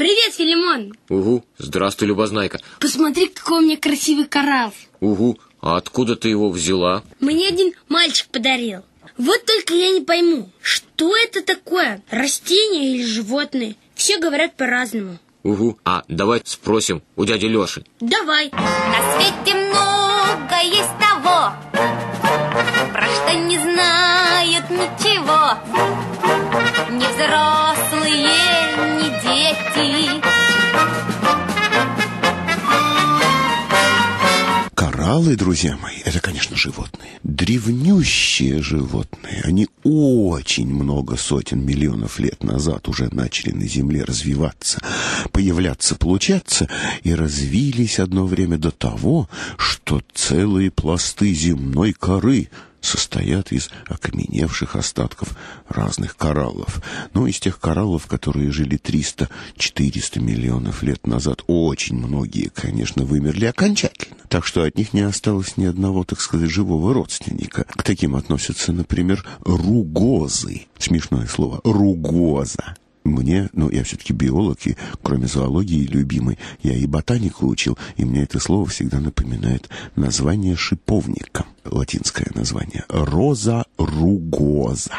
Привет, Филимон. Угу. Здравствуй, Любознайка. Посмотри, какой у меня красивый коралл. Угу. А откуда ты его взяла? Мне один мальчик подарил. Вот только я не пойму, что это такое, растение или животное? Все говорят по-разному. Угу. А давай спросим у дяди Леши. Давай. На свете много есть того, про что не знают ничего. Ни дети. Кораллы, друзья мои, это, конечно, животные. Древнющие животные. Они очень много сотен миллионов лет назад уже начали на Земле развиваться, появляться, получаться, и развились одно время до того, что целые пласты земной коры – состоят из окаменевших остатков разных кораллов. Ну, из тех кораллов, которые жили 300-400 миллионов лет назад, очень многие, конечно, вымерли окончательно. Так что от них не осталось ни одного, так сказать, живого родственника. К таким относятся, например, ругозы. Смешное слово. Ругоза мне, ну, я все-таки биолог, и кроме зоологии любимой, я и ботанику учил, и мне это слово всегда напоминает название шиповника, латинское название, роза ругоза.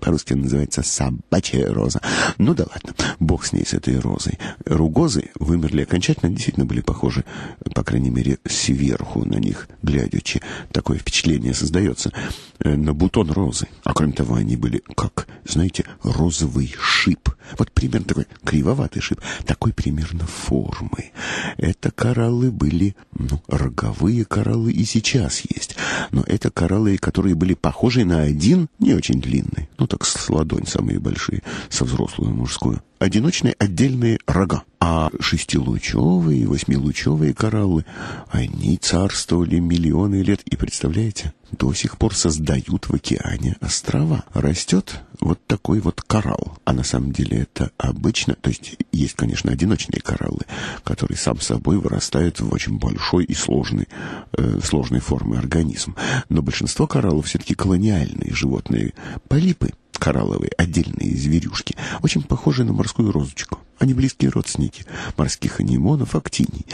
По-русски называется собачья роза. Ну да ладно, бог с ней, с этой розой. Ругозы вымерли окончательно, действительно были похожи, по крайней мере, сверху на них, глядячи. Такое впечатление создается э, на бутон розы. А кроме того, они были, как, знаете, розовый шип. Вот примерно такой кривоватый шип, такой примерно формы. Это кораллы были, ну, роговые кораллы и сейчас есть. Но это кораллы, которые были похожи на один, не очень длинный, ну так с ладонь самые большие, со взрослую мужскую. Одиночные отдельные рога. А шестилучевые и восьмилучевые кораллы, они царствовали миллионы лет. И представляете, до сих пор создают в океане острова. Растет вот такой вот коралл. А на самом деле это обычно, то есть есть, конечно, одиночные кораллы, которые сам собой вырастают в очень большой и сложный, э, сложной формы организм. Но большинство кораллов все-таки колониальные животные. Полипы коралловые, отдельные зверюшки, очень похожи на морскую розочку. Они близкие родственники морских анимонов, актиний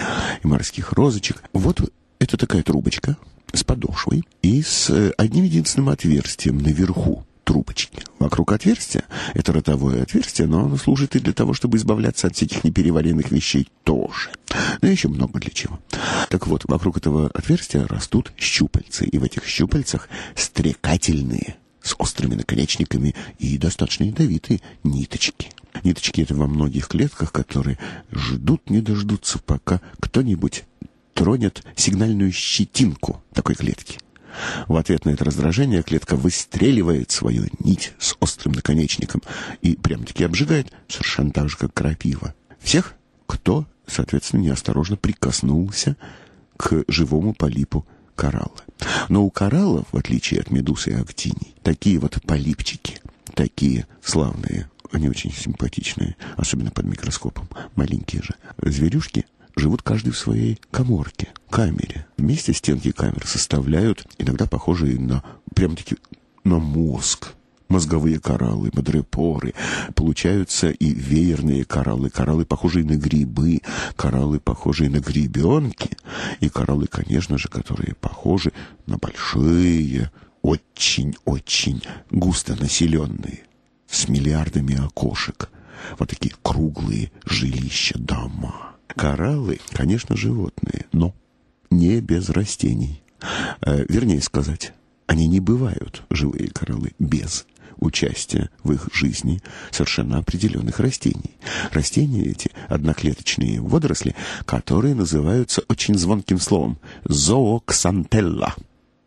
и морских розочек. Вот это такая трубочка с подошвой и с э, одним единственным отверстием наверху трубочки. Вокруг отверстия, это ротовое отверстие, но оно служит и для того, чтобы избавляться от всяких непереваренных вещей тоже. Но еще много для чего. Так вот, вокруг этого отверстия растут щупальцы, и в этих щупальцах стрекательные с острыми наконечниками и достаточно ядовитые ниточки. Ниточки это во многих клетках, которые ждут, не дождутся, пока кто-нибудь тронет сигнальную щетинку такой клетки. В ответ на это раздражение клетка выстреливает свою нить с острым наконечником и прям-таки обжигает, совершенно так же, как крапива. Всех, кто, соответственно, неосторожно прикоснулся к живому полипу коралла. Но у кораллов, в отличие от медуз и актиний, такие вот полипчики, такие славные, они очень симпатичные, особенно под микроскопом, маленькие же, зверюшки живут каждый в своей коморке, камере. Вместе стенки камеры составляют иногда похожие на прям-таки на мозг. Мозговые кораллы, мадрепоры, получаются и веерные кораллы, кораллы, похожие на грибы, кораллы, похожие на гребенки, и кораллы, конечно же, которые похожи на большие, очень-очень густо населенные, с миллиардами окошек, вот такие круглые жилища, дома. Кораллы, конечно, животные, но не без растений. Э, вернее сказать, они не бывают, живые кораллы, без участия в их жизни совершенно определенных растений. Растения эти – одноклеточные водоросли, которые называются очень звонким словом зооксантелла.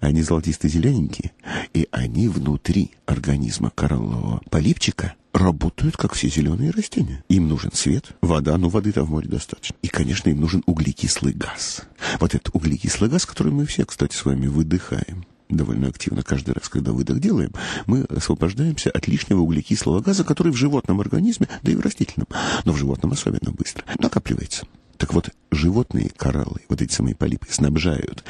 Они золотисто-зелененькие, и они внутри организма кораллового полипчика работают, как все зеленые растения. Им нужен свет, вода, ну воды-то в море достаточно. И, конечно, им нужен углекислый газ. Вот этот углекислый газ, который мы все, кстати, с вами выдыхаем довольно активно каждый раз, когда выдох делаем, мы освобождаемся от лишнего углекислого газа, который в животном организме, да и в растительном, но в животном особенно быстро, накапливается. Так вот, животные кораллы, вот эти самые полипы, снабжают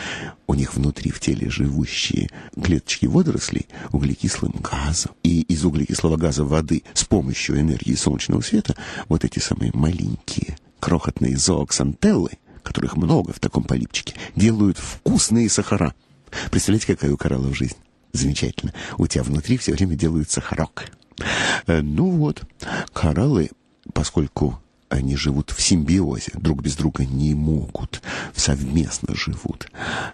у них внутри в теле живущие клеточки водорослей углекислым газом. И из углекислого газа воды с помощью энергии солнечного света вот эти самые маленькие крохотные зооксантеллы, которых много в таком полипчике, делают вкусные сахара. Представляете, какая у кораллов жизнь? Замечательно. У тебя внутри все время делают сахарок. Э, ну вот, кораллы, поскольку они живут в симбиозе, друг без друга не могут, совместно живут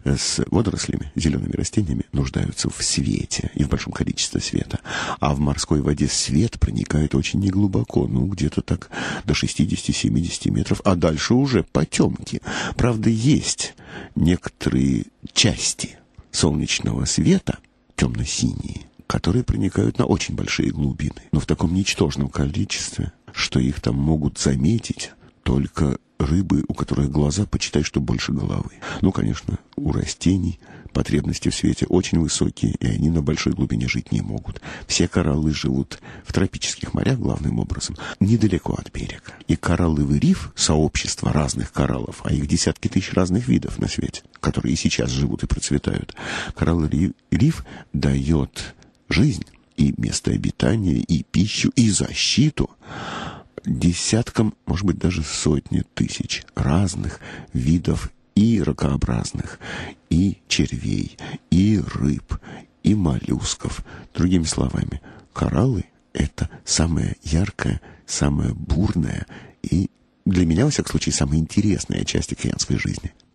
с водорослями, зелеными растениями, нуждаются в свете и в большом количестве света. А в морской воде свет проникает очень неглубоко, ну, где-то так до 60-70 метров, а дальше уже потемки. Правда, есть некоторые части солнечного света, темно-синие, которые проникают на очень большие глубины, но в таком ничтожном количестве, что их там могут заметить только рыбы, у которых глаза, почитай, что больше головы. Ну, конечно, у растений потребности в свете очень высокие, и они на большой глубине жить не могут. Все кораллы живут в тропических морях, главным образом, недалеко от берега. И коралловый риф, сообщество разных кораллов, а их десятки тысяч разных видов на свете, которые и сейчас живут и процветают, коралловый риф дает жизнь и место обитания, и пищу, и защиту десяткам, может быть, даже сотни тысяч разных видов и ракообразных, и червей, и рыб, и моллюсков. Другими словами, кораллы — это самая яркая, самая бурная и, для меня, во всяком случае, самая интересная часть океанской жизни —